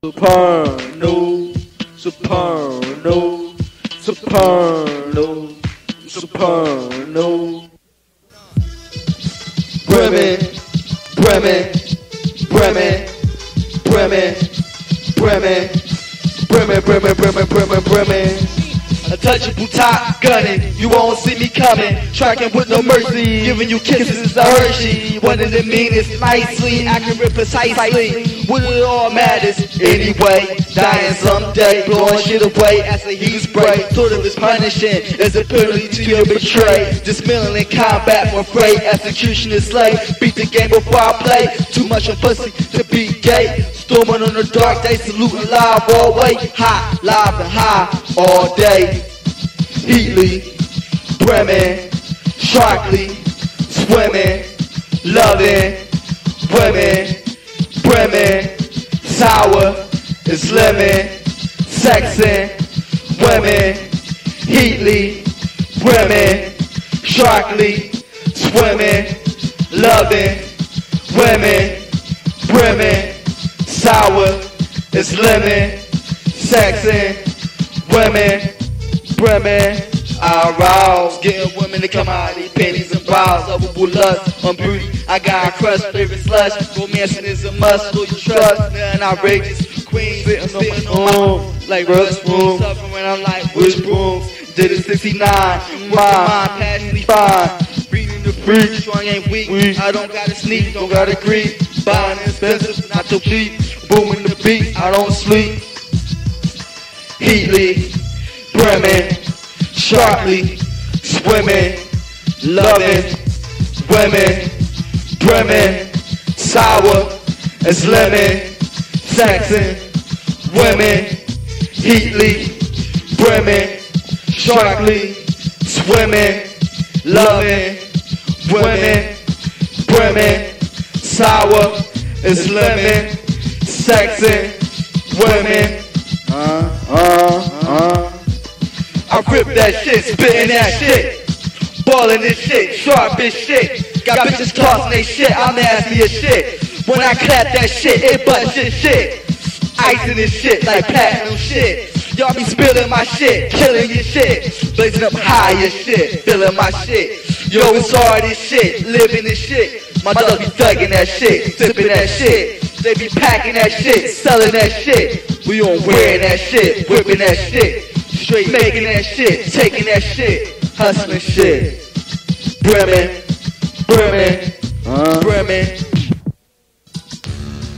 Soprano, soprano, soprano, soprano. Bremen, Bremen, Bremen, Bremen, Bremen, Bremen, Bremen, Bremen, Bremen, Bremen. Untouchable top gunning, you won't see me coming. Tracking with no mercy, giving you kisses a Hershey. One of the meanest, nicely, accurate precisely. What it all matters anyway. Dying someday, blowing shit away as a heat spray. Thought of his punishing as a penalty to your betray. Dismantling in combat, I'm afraid execution is slay. Beat the game before I play. Too much of pussy to be gay. Storming on the dark day, saluting live all way. Hot, live and high all day. Heatley, Bremen, Sharkley, swimming, loving, women, Bremen, sour, is lemon, sexing, women, Heatley, Bremen, Sharkley, swimming, loving, women, Bremen, sour, is lemon, sexing, women, Bremen, I arouse, getting women to come out of their panties and bras, lovable lust on beauty. I got a crush, favorite slush, romancing is a must, so you trust, nothing outrageous. Queen sitting on my own, like Russ Room, suffering, when I'm like, which brooms? Did it 69, my mine, passionately fine. Reading the freak, strong ain't weak. I don't gotta sneak, don't gotta creep. Buying expensive, not to bleed. Booming the beat, I don't sleep. Heatley, Bremen, Sharkley, swimming, loving, women, Bremen, sour as lemon, Saxon, women, Heatley, Bremen, Sharkley, swimming, loving, women, Bremen, sour as lemon, Saxon, women, uh, uh, uh. I rip that shit, spitting that shit. Ballin' this shit, sharp as shit. Got bitches tossing they shit, I'm nasty as shit. When I clap that shit, it butt shit shit. Icing this shit like platinum shit. Y'all be spilling my shit, killing your shit. Blazing up high as shit, feeling my shit. Yo, it's all this shit, living this shit. My dogs be thugging that shit, sipping that shit. They be packing that shit, selling that shit. We on wearing that shit, whipping that shit. Straight making that shit, taking that shit, hustling shit. Bremen, Bremen, Bremen,